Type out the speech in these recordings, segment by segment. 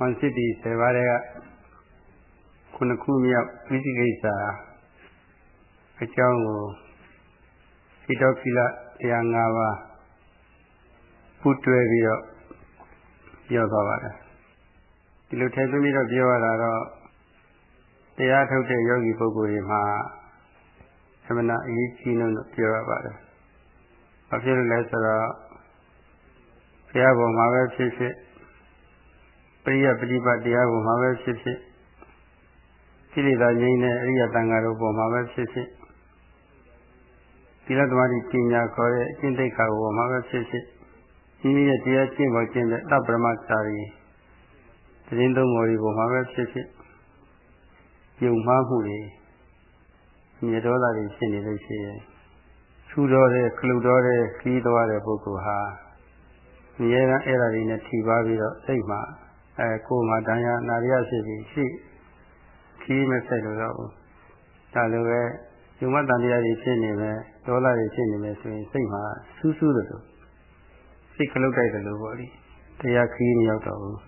မန်စစ်တီ10ပါးတဲ့ကခုနှစ်ခုမြောက်ဝိသိကိစ္စအကြောင်းကိုဣတောကိလတရား၅ပါးပူတွဲပြီးတော့ပြောသွားပါတယ်ဒီလိုထည့်သွင်းပြီးတော့ပြောရတာတော့တရားထုတ်တဲ့ယောဂီပုဂ္ဂိုလ်တွေမှာသမဏအရေးကြီးလို့ပြောရပါတယ်။ဘာဖြစ်လို့လဲဆိုတော့ဘုရားဘုံမှာပဲဖြစ်ဖြစ်ပ ရိယပฏิပတ်တရားဘုံမှာပဲဖြစ်ဖြစ်ကိလေသာငြိမ်းတဲ့အရိယတန်ဃာတို့ဘုံမှာပဲဖြစ်ဖြစ်သီလသမာဓိပညာခေါ်တဲ့အကျင့်သိက္ခာဘုံမှာပဲဖြစ်ဖြစ်ဒီနည်းရဲ့တရားကျင့်ပေါ်ကျင့်တဲ့တပ္ပရမစာရီတရင်သုံးမော်ဒီဘုံမှာပဲဖြစ်ဖြစ်ယုံမှားမှုတွေမြေဒေါသတွေဖြစ်နေလို့ရှိရင်ထူတော်တဲ့ခလုတော်တဲ့ခီးတော်တဲ့ပုဂ္ဂိုလ်ဟာမြဲတမ်းအဲ့ဒါတွေနဲ့ထိပါပြီးတော့စိတ်မှာ အဲကိုယ်မှာတန်ရာနာရရဖြစ်ပြီးရှိခီးမဆက်လို့တော့ဒါလိုပဲယုံမတန်တရားတွေဖြစ်နေမယ်ဒေါသတွေဖြစ်နေမယ်ဆိုရင်စိတ်မှာစူးစူးလို့စိတ်ခလုတ်တိုက်တယ်လို့ပေါ့လေတရားခီးမရောက်တော့ဘူး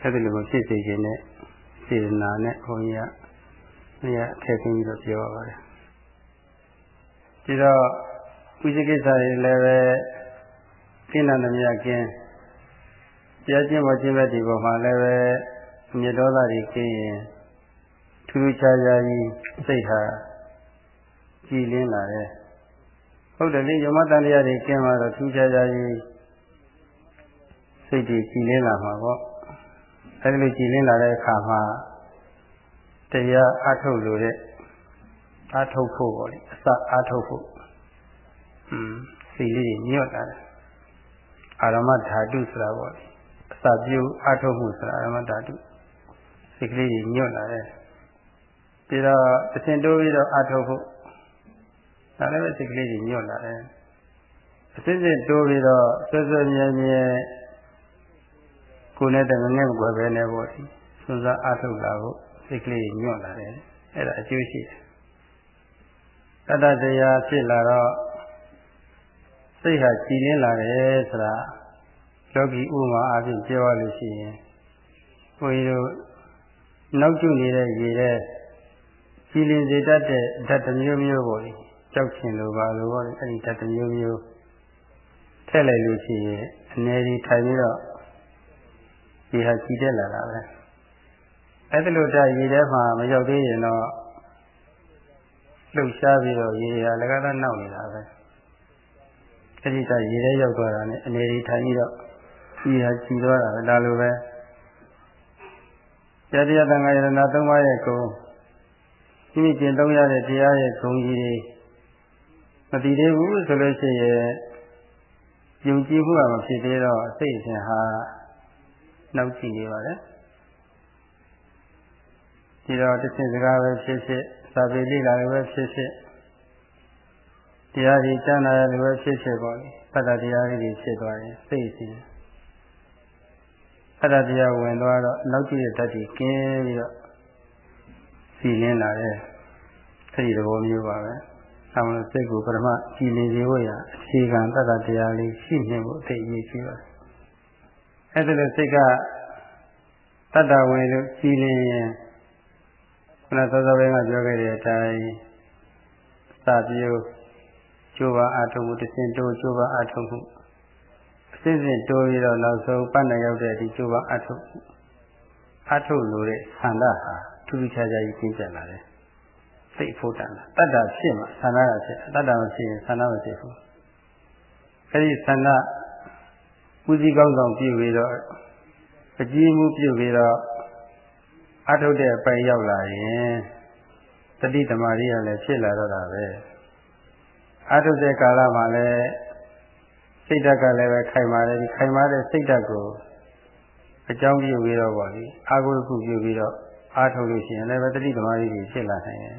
အဲ့ဒီလိုမဖြစ်စေခြင်းနဲ့စေတနာနဲ့ဘုန်းကြီးကနေရာထည့်သွင်းပြီးတော့ပြောရပါတယ်ဒီတော့ဝိသိကိစ္စတွေလည်းပဲကျင့်တဲ့မြတ်ကျင့် တရားကျင့်ပေါ်ကျင့်ဘက်ဒီပေါ်မှာလည်းပဲမြေဒေါသတွေကျင်းရင်ထူးထူးခြားခြားကြီးစိတ်ဟာကြည်လင်းလာတယ်ဟုတ်တယ်လေယမတန်တရားတွေကျင်းလာတော့ထူးခြားခြားကြီးစိတ်တွေကြည်လင်းလာမှာပေါ့အဲဒီလိုကြည်လင်းလာတဲ့အခါမှာတရားအထုတ်လို့တဲ့အထုတ်ဖို့ပေါ့လေအစအထုတ်ဖို့อืมစိတ်လေးညွတ်လာတယ်အာရမဓာတုဆိုတာပေါ့လေ အစပြုအထုတ်မှုဆိုတာအာရမဓာတုစိတ်ကလေးညွတ်လာတယ်ပြီးတော့အစဉ်တိုးပြီးတော့အထုတ်ဖို့ဒါလည်းပဲစိတ်ကလေးညွတ်လာတယ်အစစ်စစ်တိုးပြီးတော့ဆွဆွမြဲမြဲကိုယ်နဲ့တည်းငငယ်မကွယ်ပဲနဲ့ပေါ့ဒီစွန်းစားအထုတ်လာဖို့စိတ်ကလေးညွတ်လာတယ်အဲ့ဒါအကျိုးရှိတယ်တတတရားဖြစ်လာတော့စိတ်ဟာကြည်လင်းလာတယ်ဆိုတာ လောကီဥမာအပြင်ပြောရလို့ရှိရင်ဘုန်းကြီးတို့နောက်ကျနေတဲ့ရေတဲ့ကြည်လင်စေတတ်တဲ့ဓာတ်တစ်မျိုးမျိုးပေါ့လေကြောက်ချင်လို့ပါလို့ပေါ့လေအဲ့ဒီဓာတ်တစ်မျိုးမျိုးထည့်လိုက်လို့ရှိရင်အနေဒီထိုင်ပြီးတော့ဒီဟာကြည်တက်လာတာပဲအဲ့ဒါလို့တရေထဲမှာမရောက်သေးရင်တော့လှုပ်ရှားပြီးတော့ရေရလည်းကသာနောက်နေတာပဲအဲ့ဒီတရေထဲရောက်သွားတာနဲ့အနေဒီထိုင်ပြီးတော့ ဒီဟာကြည်သွားတာပဲဒါလိုပဲတရားတရားတန်ခါယရဏသုံးပါးရဲ့ကုံဒီနေ့ကျင့်သုံးရတဲ့တရားရဲ့ဂုဏ်ကြီးတွေမတည်သေးဘူးဆိုလို့ရှိရင်ယုံကြည်မှုကမဖြစ်သေးတော့စိတ်အစဉ်ဟာနောက်ကြည့်နေပါလေဒီတော့တစ်ဆင့်စကားပဲဖြစ်ဖြစ်စာပေလိလာလည်းပဲဖြစ်ဖြစ်တရားကြီးကျမ်းလာလည်းပဲဖြစ်ဖြစ်ပေါ့လေဖတ်တာတရားလေးတွေဖြစ်သွားရင်စိတ်စီဖ တ်တာတရားဝင်သွားတော့နောက်ကြည့်တဲ့ဓာတ်ကြီးကျင်းပြီးတော့စီလင်းလာတဲ့အဲဒီသဘောမျိုးပါပဲ။အဲလိုစိတ်ကိုပထမကြည်လင်စေဖို့ရအခြေခံတတ်တာတရားလေးရှိနေဖို့အသိအရေးကြီးပါတယ်။အဲဒီလိုစိတ်ကတတ္တဝင်လို့ကြည်လင်ရင်ခုနသောသောဘင်းကပြောခဲ့တဲ့အတိုင်းစာပြုကျိုးပါအထုံမှုတစ်စင်တိုးကျိုးပါအထုံမှုအ စစ်စစ်တိုးပြီးတော့နောက်ဆုံးပတ်နိုင်ရောက်တဲ့ဒီကျိုးပါအထုံအထုလို့တဲ့ဆန္ဒဟာထူးထူးခြားခြားကြီးကျင့်ကြလာတယ်စိတ်ဖို့တန်တာတတ္တဖြစ်မှဆန္ဒကဖြစ်တတ္တမဖြစ်ရင်ဆန္ဒမဖြစ်ဘူးအဲဒီဆန္ဒပူဇီကောင်းဆောင်ပြုပြီးတော့အကြီးမှုပြုပြီးတော့အထုတ်တဲ့အပိုင်ရောက်လာရင်တတိသမารီကလည်းဖြစ်လာတော့တာပဲအထုတ်တဲ့ကာလမှာလည်း စိတ်ဓာတ်ကလည်းပဲခိုင်မာတယ်ဒီခိုင်မာတဲ့စိတ်ဓာတ်ကိုအကြောင်းပြုပြီးတော့ပေါ့လေအာဟုကုပြုပြီးတော့အားထုတ်လို့ရှိရင်လည်းပဲတတိသမารီကြီးဖြစ်လာနိုင်တယ်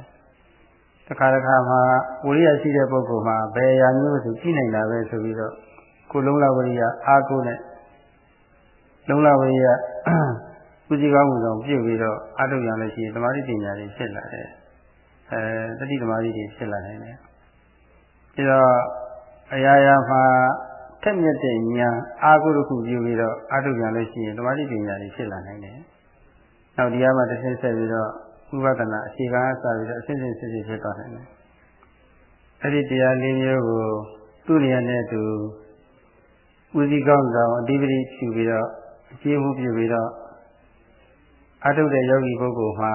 တခါတခါမှာဝိရိယရှိတဲ့ပုဂ္ဂိုလ်မှာဘယ်ရာမျိုးဆိုကြည့်နိုင်တာပဲဆိုပြီးတော့ကိုလုံးလာဝိရိယအားကိုနဲ့လုံးလာဝိရိယကုသိကောင်းမှုဆောင်ပြုပြီးတော့အထုတ်ရလို့ရှိရင်သမာဓိပညာတွေဖြစ်လာတယ်အဲတတိသမာဓိတွေဖြစ်လာနိုင်တယ်ပြီးတော့အရာရာမှာ ထက်မြက်တဲ့ဉာဏ်အာဟုတစ်ခုပြုပြီးတော့အထုပြန်လို့ရှိရင်သမာဓိပညာတွေဖြစ်လာနိုင်တယ်။နောက်တရားမှတစ်ဆင့်ဆက်ပြီးတော့ဥပဒနာအခြေခံအစပြီးတော့အစစ်စစ်စစ်စစ်ဖြစ်သွားနိုင်တယ်။အဲ့ဒီတရားလေးမျိုးကိုသူ့နေရာနဲ့သူဦးစီးကောင်းဆောင်အဓိပတိဖြူပြီးတော့အကျဉ်းမှုပြုပြီးတော့အထုတဲ့ယောဂီပုဂ္ဂိုလ်မှာ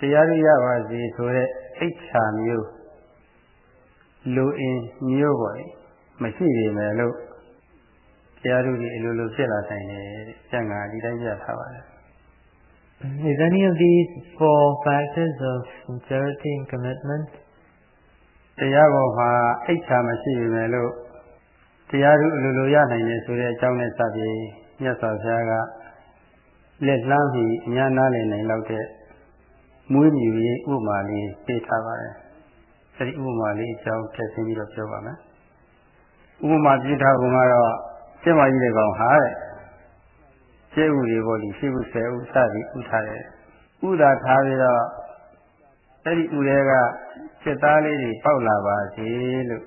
တရားရရပါစေဆိုတဲ့အိဋ္ဌာမျိုးလူအင်းမျိုးပေါ် မရှိပေမဲ့လို့တရားသူကြီးအလိုလိုဖြစ်လာနိုင်တယ်တဲ့ကျန်ကဒီတိုင်းပြထားပါတယ် Is any of these four factors of sincerity and commitment? တရားပေါ်မှာအိဋ္ဌာမရှိပေမဲ့လို့တရားသူအလိုလိုရနိုင်တယ်ဆိုတဲ့အကြောင်းနဲ့စပြီးမြတ်စွာဘုရားကလက်လှမ်းပြီးအညာနားလည်နိုင်လောက်တဲ့မွေးမြူရေးဥပမာလေးပေးထားပါတယ်။အဲဒီဥပမာလေးအကြောင်းထည့်သွင်းပြီးတော့ပြောပါမယ်။ ဥပမာပြထားပုံကတော့ကျင့်မကြီးတဲ့ကောင်ဟာတဲ့ကျဲဥတွေပေါ်ဒီရှိဘူးဆယ်ဥစသည်ဥထားတယ်။ဥသာထားပြီးတော့အဲ့ဒီဥတွေကစိတ်သားလေးတွေပေါက်လာပါစေလို့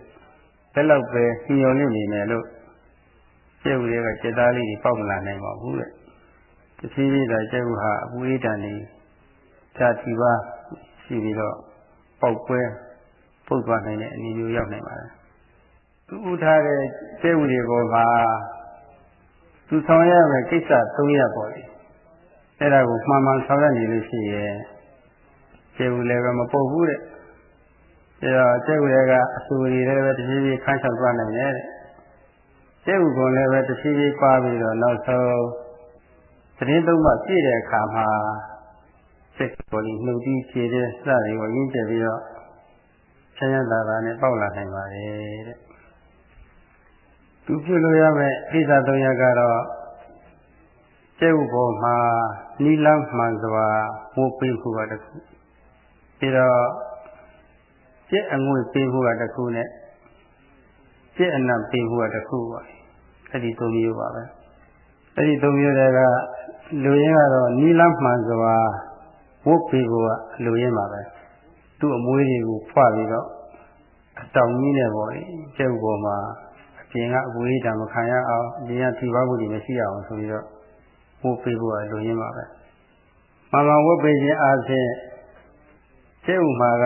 ဘယ်လောက်ပဲညှို့နေနေမယ်လို့ကျဲဥတွေကစိတ်သားလေးတွေပေါက်မလာနိုင်ပါဘူးတဲ့။တဖြည်းဖြည်းသာကျဲဥဟာအပူအေးတန်နေဓာတိပါရှိပြီးတော့ပေါက်ပွဲပုတ်သွားနိုင်တဲ့အနေမျိုးရောက်နိုင်ပါတယ် သူဥထားတဲ့ကျဲဥတွေပေါ်မှာသူဆောင်ရမယ်ကိစ္စ၃ရပ်ပေါ်လေအဲ့ဒါကိုမှန်မှန်ဆောင်ရနေလို့ရှိရင်ကျဲဥလည်းပဲမပုတ်ဘူးတဲ့ဒါတော့ကျဲဥတွေကအဆူတွေလည်းပဲတဖြည်းဖြည်းခန်းချောက်သွားနိုင်တယ်တဲ့ကျဲဥကလည်းပဲတဖြည်းဖြည်းပါပြီးတော့နောက်ဆုံးသတင်းသုံးမှပြည့်တဲ့အခါမှာစိတ်ပေါ်ပြီးနှုတ်ပြီးခြေတဲ့စတွေကိုရင်းကျက်ပြီးတော့ဆင်းရဲတာတာနဲ့ပေါက်လာနိုင်ပါတယ်တဲ့ သူပြုလို့ရမယ့်အိသသုံးရကတော့ကျဲဥပေါ်မှာနီလန်းမှန်စွာဝုတ်ပေးဖို့ကတခုပြီးတော့ကျက်အငွေပေးဖို့ကတခုနဲ့ကျက်အနံပေးဖို့ကတခုပါအဲ့ဒီသုံးမျိုးပါပဲအဲ့ဒီသုံးမျိုးတွေကလူရင်းကတော့နီလန်းမှန်စွာဝုတ်ပေးဖို့ကလူရင်းပါပဲသူ့အမွေးတွေကိုဖွပြီးတော့အတောင်ကြီးနဲ့ပေါ့လေကျုပ်ပေါ်မှာ အပြင်ကအဝေးတံမခံရအောင်အပြင်ကထိပါမှုတွေမရှိအောင်ဆိုပြီးတော့ဝုတ်ပေးဖို့ကလူရင်းပါပဲမမဝုတ်ပေးခြင်းအားဖြင့်ကျုပ်မှာက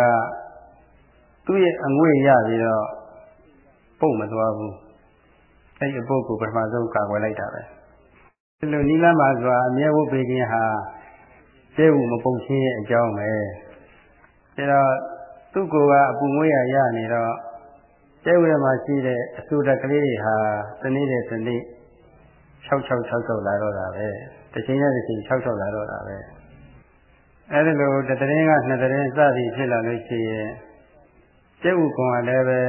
သူ့ရဲ့အငွေ့ရပြီးတော့ပုတ်မသွားဘူးအဲ့ဒီအပုတ်ကိုပထမဆုံးကာကွယ်လိုက်တာပဲဒီလိုနိလမစွာအမြဲဝုတ်ပေးခြင်းဟာကျဲဘူးမပုတ်ခြင်းရဲ့အကြောင်းပဲဒါတော့သူ့ကိုယ်ကအပူငွေ့ရရနေတော့ ကျဲဝဲမှာရှိတဲ့အဆူတက်ကလေးတွေဟာတနေ့တည်းတနေ့6666လာတော့တာပဲတစ်ချိန်နဲ့တစ်ချိန်66လာတော့တာပဲအဲဒီလိုတတရင်ကနှစ်တရင်စသည်ဖြစ်လာလို့ရှိရင်ကျဲဥကောင်ကလည်းပဲ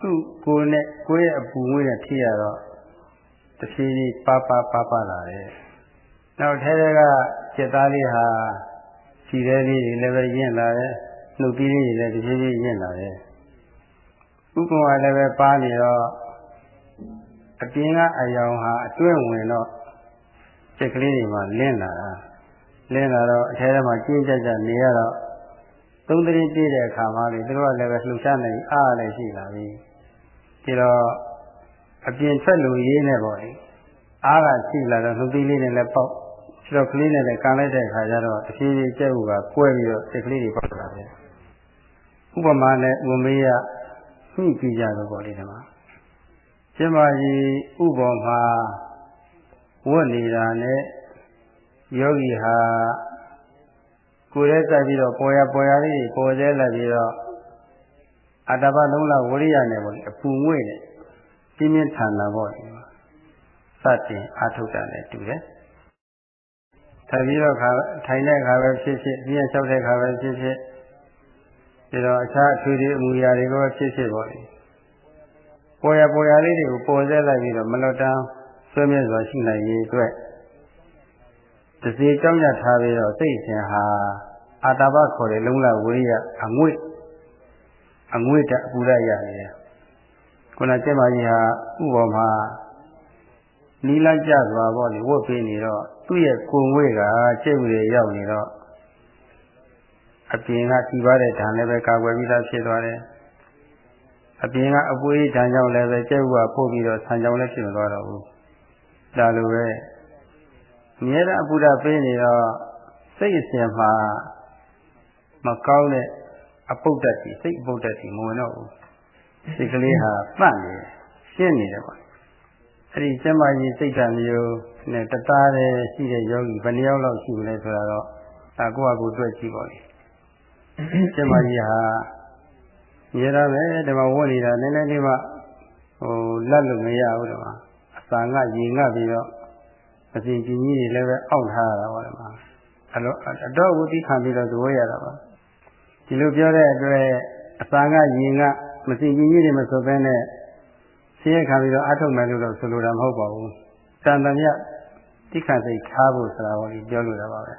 သူ့ကိုယ်နဲ့ကိုယ်ရဲ့အပူငွေ့နဲ့ထိရတော့တဖြည်းဖြည်းပါပါပါပါလာတယ်နောက်ထဲထဲကจิตသားလေးဟာခြေသေးလေးတွေလည်းပဲရင့်လာတယ်နှုတ်သီးလေးတွေလည်းတဖြည်းဖြည်းရင့်လာတယ် ဥပမာလည်းပဲပါနေတော့အပြင်ကအယောင်ဟာအတွင်းဝင်တော့စိတ်ကလေးတွေမှာလင်းလာတာလင်းလာတော့အထဲထဲမှာကျင်းကြကြနေရတော့သုံးတရင်ပြည့်တဲ့အခါမှာလေသူတို့ကလည်းပဲလှူရှားနေအားလည်းရှိလာပြီဒီတော့အပြင်ထွက်လို့ရေးနေပေါ့လေအားကရှိလာတော့နှုတ်သီးလေးတွေလည်းပေါက်ခြေတော်ကလေးနဲ့လည်းကန်လိုက်တဲ့အခါကျတော့အဖြည်းဖြည်းကျဲဥကကွဲပြီးတော့စိတ်ကလေးတွေပေါက်လာတယ်ဥပမာနဲ့ဥမေးရ ညှိကြည့်ကြတော့ပေါ့လေဒီမှာကျမကြီးဥပေါ်မှာဝတ်နေတာနဲ့ယောဂီဟာကိုယ်ရဲကြပြီးတော့ပေါ်ရပေါ်ရလေးပေါ်သေးလာပြီးတော့အတ္တပလုံးလာဝရိယနဲ့ပေါ့လေအပူငွေ့နဲ့ပြင်းပြင်းထန်တာပေါ့လေစတင်အာထုတ်တာနဲ့တူတယ်ထိုင်ပြီးတော့ခါထိုင်တဲ့ခါပဲဖြစ်ဖြစ်ပြင်းလျှောက်တဲ့ခါပဲဖြစ်ဖြစ် ဒီတော့အခြားအထွေထွေအမူအရာတွေကိုဖြစ်ဖြစ်ပေါ့လေပေါ်ရပေါ်ရလေးတွေကိုပေါ်စေလိုက်ပြီးတော့မလွတ်တမ်းဆွေးမြဲစွာရှိနိုင်ရေးအတွက်တစီကြောင်းရထားပြီးတော့စိတ်ရှင်ဟာအာတာပခေါ်တဲ့လုံလဝိရိယအငွေ့အငွေ့တအပူရရနေတယ်ခုနကျက်မကြီးဟာဥပေါ်မှာနီလာကြသွားပေါ့လေဝတ်ပေးနေတော့သူ့ရဲ့ကိုယ်ငွေ့ကကျက်ဥတွေရောက်နေတော့ အပြင်ကစီပါတဲ့ဓာန်လည်းပဲကာကွယ်ပြီးသားဖြစ်သွားတယ်အပြင်ကအပွေးဓာတ်ကြောင့်လည်းပဲကျဲဥကပို့ပြီးတော့ဆံကြောင့်လည်းဖြစ်မသွားတော့ဘူးဒါလိုပဲအမြဲတမ်းအပူဓာပေးနေတော့စိတ်အစဉ်မှာမကောင်းတဲ့အပုဒ္ဒတ်ကြီးစိတ်အပုဒ္ဒတ်ကြီးမဝင်တော့ဘူးစိတ်ကလေးဟာပတ်နေတယ်ရှင်းနေတယ်ပေါ့အဲ့ဒီကျမကြီးစိတ်ဓာတ်မျိုးနဲ့တသားတည်းရှိတဲ့ယောဂီဘယ်နှယောက်လောက်ရှိမလဲဆိုတာတော့ဒါကိုယ့်အကူတွေ့ကြည့်ပါလိမ့် ကျမကြီးဟာရေရပဲဒီမှာဝတ်နေတာနည်းနည်းလေးမှဟိုလက်လို့မရဘူးဒီမှာအစာငတ်ရေငတ်ပြီးတော့အစီကြီးကြီးတွေလည်းပဲအောက်ထားရတာပါဒီမှာအတော့အတော့ဝတိခံပြီးတော့သဘောရတာပါဒီလိုပြောတဲ့အတွက်အစာငတ်ရေငတ်မစီကြီးကြီးတွေမဆိုဘဲနဲ့ဆင်းရဲခံပြီးတော့အထုတ်မယ်လို့တော့ဆိုလိုတာမဟုတ်ပါဘူးတန်တမြတိခတ်စိတ်ထားဖို့ဆိုတာဟောဒီပြောလို့ရပါပဲ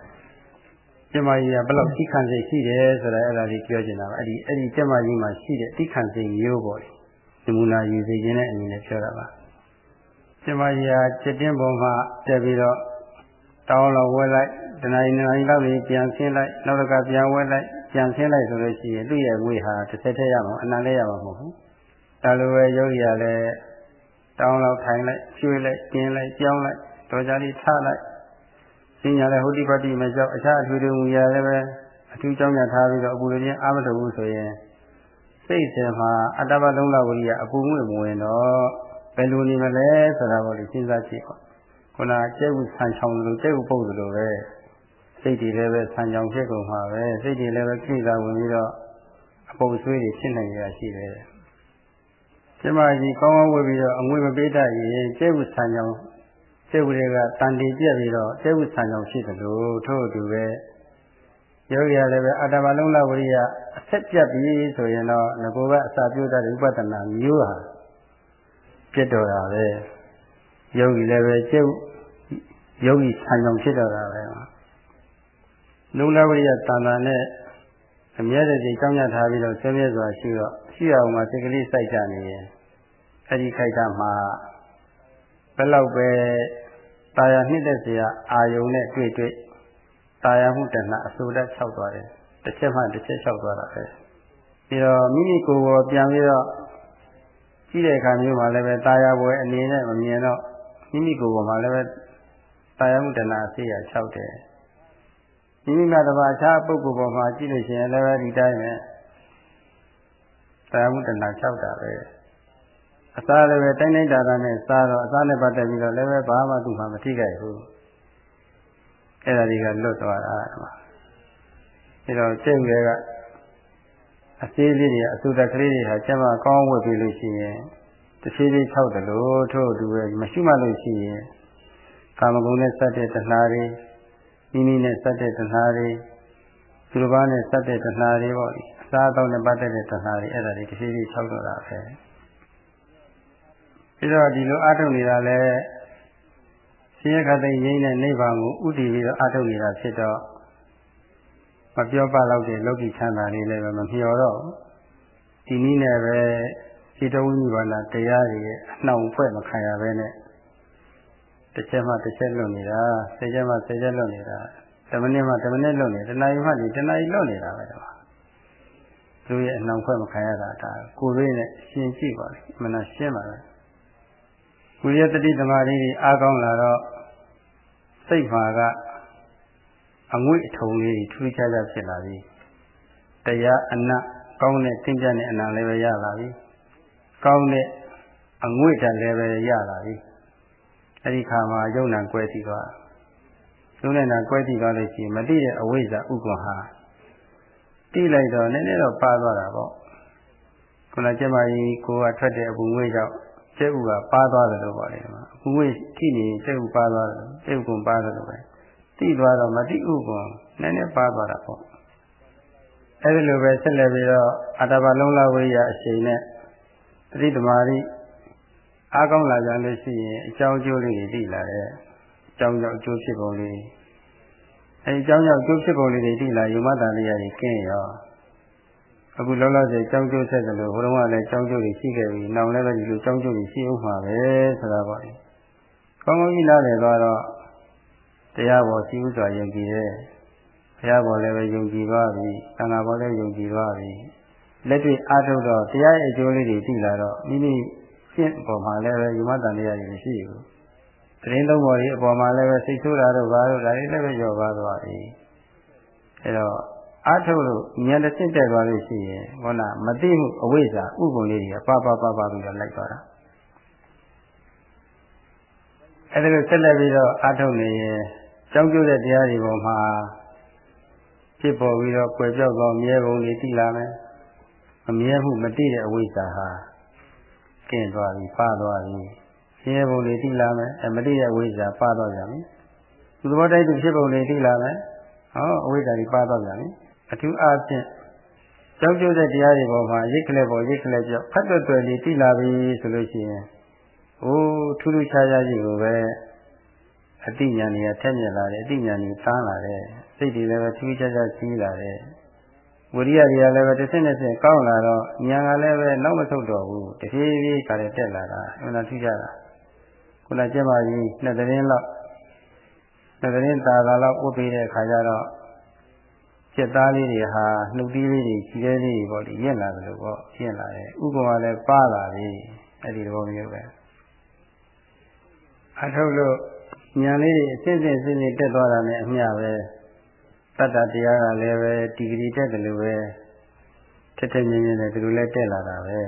ကျမကြီးကဘယ်လောက်တိခတ်စိတ်ရှိတယ်ဆိုတာအဲ့ဒါလေးပြောချင်တာပါအဲ့ဒီအဲ့ဒီကျမကြီးမှာရှိတဲ့တိခတ်စိတ်မျိုးပေါ့လေဒီမူနာယူစေခြင်းနဲ့အနေနဲ့ပြောတာပါကျမကြီးကချက်တင်းပုံမှာတက်ပြီးတော့တောင်းလောက်ဝဲလိုက်တနင်္လာနေ့လောက်နေပြန်ဆင်းလိုက်နောက်တစ်ခါပြန်ဝဲလိုက်ပြန်ဆင်းလိုက်ဆိုလို့ရှိရင်သူ့ရဲ့ငွေဟာတစ်ဆက်တည်းရမှာအနံလေးရမှာမဟုတ်ဘူးဒါလိုပဲယောဂီကလည်းတောင်းလောက်ထိုင်လိုက်ကျွေးလိုက်တင်းလိုက်ကြောင်းလိုက်တော်ကြလေးထားလိုက် စင်ညာလည်းဟောတိပတိမကြောက်အခြားအထူးတူမူရလည်းပဲအထူးကြောင်းရထားပြီးတော့အပူလိုချင်းအာမတော်ဘူးဆိုရင်စိတ်ဆင်မှာအတ္တပလုံးလဝရိယအပူငွေ့မဝင်တော့ဘယ်လိုနေမလဲဆိုတာကိုလေစဉ်းစားကြည့်ပါခုနကျဲဥဆန်ချောင်းလိုကျဲဥပုတ်လိုပဲစိတ်တွေလည်းပဲဆန်ချောင်းဖြစ်ကုန်မှာပဲစိတ်တွေလည်းပဲခိတာဝင်ပြီးတော့အပုတ်ဆွေးတွေဖြစ်နေရရှိတယ်ကျမကြီးကောင်းကောင်းဝေပြီးတော့အငွေမပေးတတ်ရင်ကျဲဥဆန်ချောင်း ကျဲဥတွေကတန်တီပြက်ပြီးတော့ကျဲဥဆန်ချောင်းဖြစ်တယ်လို့ထို့အတူပဲယောဂီရလည်းပဲအတ္တမလုံးလဝရိယအဆက်ပြတ်ပြီဆိုရင်တော့ငကိုကအစာပြုတတ်တဲ့ဥပဒနာမျိုးဟာပြတ်တော်တာပဲယောဂီလည်းပဲကျုပ်ယောဂီဆံကြောင်ဖြစ်တော်တာပဲလုံးလဝရိယတဏ္ဍာနဲ့အမြဲတည်းကြောင်းရထားပြီးတော့ဆွေးမြဲစွာရှိတော့ရှိအောင်မှာစိတ်ကလေးစိုက်ကြနေရင်အဲ့ဒီခိုက်တာမှာဘယ်လောက်ပဲ တာယာနှစ်သက်စရာအာယုံနဲ့တွေ့တွေ့တာယာမှုတဏှအစိုးရ၆သွားတယ်တစ်ချက်မှတစ်ချက်၆သွားတာပဲပြီးတော့မိမိကိုယ်ကိုပြန်ပြီးတော့ကြည့်တဲ့အခါမျိုးမှာလည်းပဲတာယာပွဲအနေနဲ့မမြင်တော့မိမိကိုယ်ပေါ်မှာလည်းပဲတာယာမှုတဏှအစေးရ၆တယ်မိမိကတပါအခြားပုဂ္ဂိုလ်ပေါ်မှာကြည့်လို့ရှိရင်လည်းပဲဒီတိုင်းပဲတာယာမှုတဏှ၆တာပဲ အစားလည်းပဲတိုင်းတိုင်းတာတာနဲ့စားတော့အစားနဲ့ပတ်သက်ပြီးတော့လည်းပဲဘာမှသူ့မှာမထိခိုက်ဘူးအဲ့ဒါတွေကလွတ်သွားတာဒီမှာအဲတော့ကျင့်ကြကအသေးလေးတွေအသုဒကလေးတွေဟာကျမကောင်းဝတ်ပြီးလို့ရှိရင်တစ်ဖြည်းဖြည်း၆တယ်လို့ထို့အတူပဲမရှိမှလို့ရှိရင်ကာမဂုဏ်နဲ့စတဲ့တဏှာတွေမိမိနဲ့စတဲ့တဏှာတွေသူတစ်ပါးနဲ့စတဲ့တဏှာတွေပေါ့လေအစားအသောက်နဲ့ပတ်သက်တဲ့တဏှာတွေအဲ့ဒါတွေတစ်ဖြည်းဖြည်း၆တော့တာပဲ ပြီးတော့ဒီလိုအထုတ်နေတာလဲဆင်းရဲခတ်သိငြိမ်းတဲ့နိဗ္ဗာန်ကိုဥတည်ပြီးတော့အထုတ်နေတာဖြစ်တော့မပြောပလောက်တဲ့လောကီချမ်းသာလေးလည်းပဲမမျှော်တော့ဒီနည်းနဲ့ပဲစိတဝိနိဗ္ဗာန်တရားတွေရဲ့အနှောင်ဖွဲ့မခံရဘဲနဲ့တစ်ချက်မှတစ်ချက်လွတ်နေတာဆယ်ချက်မှဆယ်ချက်လွတ်နေတာတမနစ်မှတမနစ်လွတ်နေတဏှာကြီးမှဒီတဏှာကြီးလွတ်နေတာပဲတော့သူရဲ့အနှောင်ဖွဲ့မခံရတာဒါကိုယ်ရင်းနဲ့ရှင်းကြည့်ပါလိမ့်မနာရှင်းပါပဲ ကိုယ်ရဲ့တတိသမารီတွေအားကောင်းလာတော့စိတ်မှာကအငွေ့အထုံလေးထူးခြားခြားဖြစ်လာပြီတရားအနတ်ကောင်းတဲ့သင်္ကြန်တဲ့အနံလည်းပဲရလာပြီကောင်းတဲ့အငွေ့တန်လည်းပဲရလာပြီအဲ့ဒီခါမှာယုံနာကွဲတည်သွားယုံနာကွဲတည်သွားလို့ရှိရင်မတိတဲ့အဝိဇ္ဇာဥက္ကဟာတိလိုက်တော့နည်းနည်းတော့ပါသွားတာပေါ့ခုနကျမကြီးကိုကထွက်တဲ့အပူငွေ့ကြောင့် ကျဲဥကပါသွားတယ်လို့ပြောတယ်မှာအပူငွေ့ထိနေကျဲဥပါသွားတယ်ကျဲဥကပါတယ်လို့ပဲတိသွားတော့မတိဥပံနည်းနည်းပါသွားတာပေါ့အဲဒီလိုပဲဆက်လက်ပြီးတော့အတ္တဘလုံးလာဝိယအချိန်နဲ့တတိသမารိအားကောင်းလာကြလို့ရှိရင်အကြောင်းကျိုးလေးတွေသိလာတယ်အကြောင်းကြောင့်အကျိုးဖြစ်ပုံလေးအဲဒီအကြောင်းကြောင့်အကျိုးဖြစ်ပုံလေးတွေသိလာယူမတာလေးရည်ကင်းရော အခုလောလောဆယ်ကြောင်းကျိုးဆက်တယ်လို့ဘုရားကလည်းကြောင်းကျိုးတွေရှိခဲ့ပြီနောက်လည်းပဲဒီလိုကြောင်းကျိုးတွေရှိဦးမှာပဲဆိုတာပေါ့လေကောင်းကောင်းကြီးနားလည်သွားတော့တရားပေါ်ရှိဥစွာယုံကြည်တယ်ဘုရားပေါ်လည်းပဲယုံကြည်သွားပြီသံဃာပေါ်လည်းယုံကြည်သွားပြီလက်တွေ့အားထုတ်တော့တရားရဲ့အကျိုးလေးတွေသိလာတော့မိမိရှင်းပေါ်မှာလည်းပဲယူမတန်တရားတွေမရှိဘူးသတင်းသုံးပေါ်ကြီးအပေါ်မှာလည်းပဲစိတ်ဆိုးတာတို့ဘာလို့ဒါတွေလည်းပဲလျော့ပါသွားပြီအဲတော့ အားထုတ်လို့ဉာဏ်တစ်ဆင့်တက်သွားလို့ရှိရင်ဘောနာမသိမှုအဝိဇ္ဇာဥပုံလေးတွေကပါပါပါပါပြီးတော့လိုက်သွားတာအဲဒါကိုဆက်လက်ပြီးတော့အားထုတ်နေရင်ကြောင်းကျိုးတဲ့တရားတွေပေါ်မှာဖြစ်ပေါ်ပြီးတော့ကွယ်ပြောက်သောမြဲပုံတွေသိလာမယ်မမြဲမှုမသိတဲ့အဝိဇ္ဇာဟာကျင့်သွားပြီပါသွားပြီမြဲပုံတွေသိလာမယ်အမသိတဲ့အဝိဇ္ဇာပါသွားပြန်ပြီသူသဘောတိုက်သူဖြစ်ပုံတွေသိလာမယ်ဟောအဝိဇ္ဇာတွေပါသွားပြန်ပြီ အထူးအားဖြင့်ကြောက်ကြတဲ့တရားတွေပေါ်မှာရိတ်ကလေးပေါ်ရိတ်ကလေးပြောက်ဖတ်တွယ်တွယ်လေးသိလာပြီဆိုလို့ရှိရင်အိုးထူးထူးခြားခြားကြီးကိုပဲအတိညာဏ်တွေကထက်မြက်လာတယ်အတိညာဏ်တွေတန်းလာတယ်စိတ်တွေလည်းပဲထူးခြားခြားကြီးလာတယ်ဝိရိယတွေကလည်းပဲတစ်ဆင့်တစ်ဆင့်ကောင်းလာတော့ဉာဏ်ကလည်းပဲနောက်မဆုတ်တော့ဘူးတဖြည်းဖြည်းကလည်းတက်လာတာအမှန်ထူးခြားတာခုနကျမကြီးနှစ်သတင်းလောက်နှစ်သတင်းတာတာလောက်ဥပ္ပေးတဲ့အခါကျတော့ စက်သားလေးတွေဟာနှုတ်သီးလေးတွေခြေသေးလေးတွေပေါ့ဒီရင့်လာတယ်လို့ပေါ့ရင့်လာတယ်ဥပမာလည်းပါလာပြီအဲ့ဒီသဘောမျိုးပဲအထုတ်လို့ဉာဏ်လေးတွေအစစ်စစ်စစ်စစ်တက်သွားတာနဲ့အမျှပဲတတ္တတရားကလည်းပဲဒီဂရီတက်တယ်လို့ပဲထက်ထက်မြင်းမြင်းနဲ့ဒီလိုလဲတက်လာတာပဲ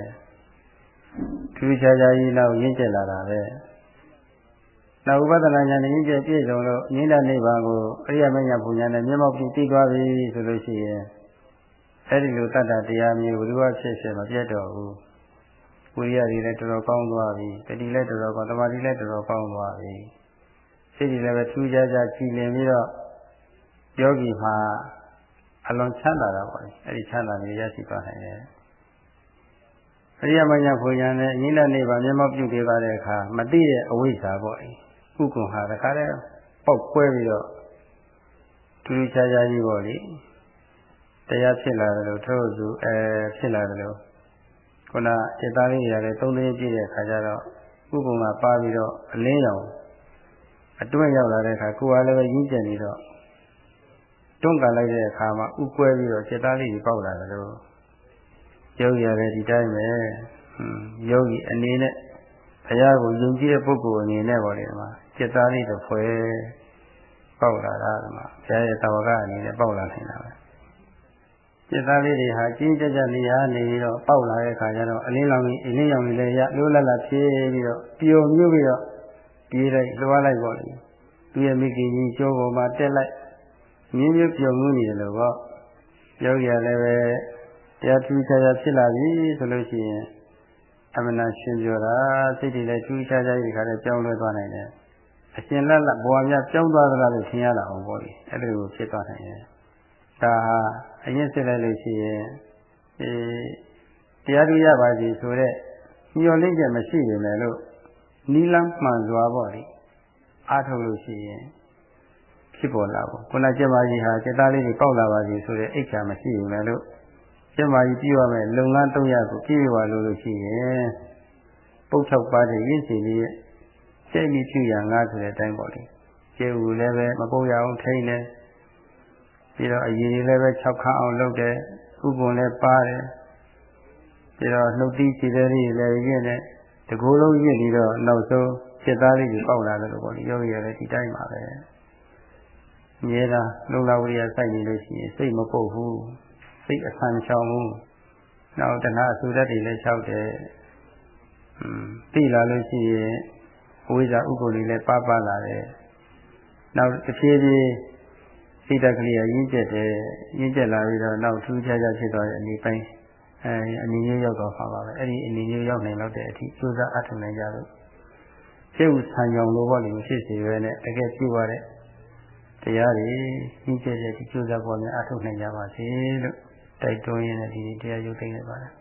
ထူးခြားခြားကြီးတော့ရင့်ကျက်လာတာပဲ နောက်ဥပဒနာဉာဏ်နဲ့ရင့်ကျက်ပြည့်စုံလို့ငြိမ်းတဲ့နိဗ္ဗာန်ကိုအရိယမဉ္ဇဉ်ပူဉာဏ်နဲ့မျက်မှောက်ပြီးသိသွားပြီဆိုလို့ရှိရင်အဲ့ဒီလိုတတ္တတရားမျိုးဘယ်လိုဖြစ်ဖြစ်မပြတ်တော့ဘူးဝိရိယတွေလည်းတော်တော်ကောင်းသွားပြီတတိလည်းတော်တော်ကောင်းသမာဓိလည်းတော်တော်ကောင်းသွားပြီစိတ်တွေလည်းပဲထူးခြားခြားကြည်လင်ပြီးတော့ယောဂီမှာအလွန်ချမ်းသာတာပေါ့အဲ့ဒီချမ်းသာနေရရှိသွားနိုင်တယ်အရိယမညာဘုရားနဲ့အင်းလက်နေပါမျက်မှောက်ပြုခဲ့ပါတဲ့အခါမသိတဲ့အဝိဇ္ဇာပေါ့အဲ့ဥ က္ကုဟာတခါတည်းပေါက်ကွဲပြီးတော့ထူးထူးခြားခြားကြီးပေါ့လေတရားဖြစ်လာတယ်လို့ထို့သူအဲဖြစ်လာတယ်လို့ခုနစိတ်သားလေးတွေလည်းသုံးသိပြည့်တဲ့အခါကျတော့ဥပ္ပုံကပါပြီးတော့အလင်းရောင်အတွင်းရောက်လာတဲ့အခါကိုယ်ကလည်းပဲရင်းကျက်နေတော့တွန်းကန်လိုက်တဲ့အခါမှာဥကွဲပြီးတော့စိတ်သားလေးတွေပေါက်လာတယ်လို့ယောဂီရတယ်ဒီတိုင်းပဲဟွန်းယောဂီအနေနဲ့ဘုရားကိုယုံကြည်တဲ့ပုဂ္ဂိုလ်အနေနဲ့ပေါ့လေဒီမှာ စိတ်သားလေးတစ်ဖွဲပေါက်လာတာဒီမှာဘုရားရဲ့တာဝကအနေနဲ့ပေါက်လာနေတာပဲစိတ်သားလေးတွေဟာကျင်းကြကြနေရနေပြီးတော့ပေါက်လာတဲ့အခါကျတော့အလင်းလောင်ကြီးအလင်းရောင်ကြီးလည်းရလိုးလတ်လတ်ဖြည်းပြီးတော့ပျော်မြုပ်ပြီးတော့ပြေးလိုက်လွှားလိုက်ပေါ့လေသူရဲ့မိခင်ကြီးကျိုးပေါ်မှာတက်လိုက်မြင်းမြုပ်ပျော်မှုနေတယ်လို့ပေါ့ယောဂီလည်းပဲတရားထူးခြားခြားဖြစ်လာပြီဆိုလို့ရှိရင်အမနာရှင်ပြောတာစိတ်တွေလည်းထူးခြားခြားဒီခါလည်းကြောင်းလဲသွားနိုင်တယ် အရှင်လက်လက်ဘဝများကြောင်းသွားသလားလို့ထင်ရတာအောင်ပေါ့လေအဲ့လိုဖြစ်သွားနိုင်တယ်ဒါဟာအရင်စစ်လိုက်လို့ရှိရင်ဒီတရားသူရပါစီဆိုတဲ့ညှော်လင့်ချက်မရှိနေတယ်လို့နီလန်းမှန်စွာပေါ့လေအားထုတ်လို့ရှိရင်ဖြစ်ပေါ်လာပေါ့ခုနကျမကြီးဟာစိတ်သားလေးတွေပေါက်လာပါစီဆိုတဲ့အိတ်ချာမရှိဘူးလေလို့ကျမကြီးပြီးရမယ်လုံလန်း၃ရပ်ကိုပြည့်ဝလို့လို့ရှိရင်ပုတ်၆ပါးတဲ့ရင့်စီလေးရဲ့ စိတ်မိဖြူရငါဆိုတဲ့အတိုင်းပေါ့လေကျေဝူလည်းပဲမပုတ်ရအောင်ထိန်းတယ်ပြီးတော့အရည်လည်းပဲ၆ခါအောင်လုပ်တယ်ဥပုံလည်းပါတယ်ပြီးတော့နှုတ်သီးခြေသေးလေးလည်းရင့်တယ်တကူလုံးရင့်ပြီးတော့နောက်ဆုံးစိတ်သားလေးကိုပေါက်လာတယ်လို့ပေါ့လေယောဂီရလည်းဒီတိုင်းပါပဲမြဲတာလုံလဝိရိယစိုက်နေလို့ရှိရင်စိတ်မပုတ်ဘူးစိတ်အဆန်ချောင်ဘူးနောက်တဏှာအဆူဓာတ်တွေလည်းလျှောက်တယ်อืมသိလာလို့ရှိရင် ဝိဇ္ဇာဥပ္ပလိလည်းပါပါလာတယ်နောက်တစ်ဖြည်းဖြည်းစိတ်တက်ကလေးရင်းကျက်တယ်ရင်းကျက်လာပြီးတော့နောက်ထူးခြားခြားဖြစ်သွားတဲ့အနေပိုင်းအဲအနေမျိုးရောက်တော့ပါပါပဲအဲ့ဒီအနေမျိုးရောက်နိုင်တော့တဲ့အထိစူးစမ်းအထောက်နိုင်ကြလို့စိတ်ဥဆံကြောင်လို့ပေါ့လေဖြစ်စီရဲနဲ့တကယ်ပြုပါတဲ့တရားတွေကြီးကျယ်တဲ့ဒီကျိုးစားပေါ်များအထောက်နိုင်ကြပါစေလို့တိုက်တွန်းရင်းနဲ့ဒီတရားရုပ်သိမ်းလိုက်ပါတယ်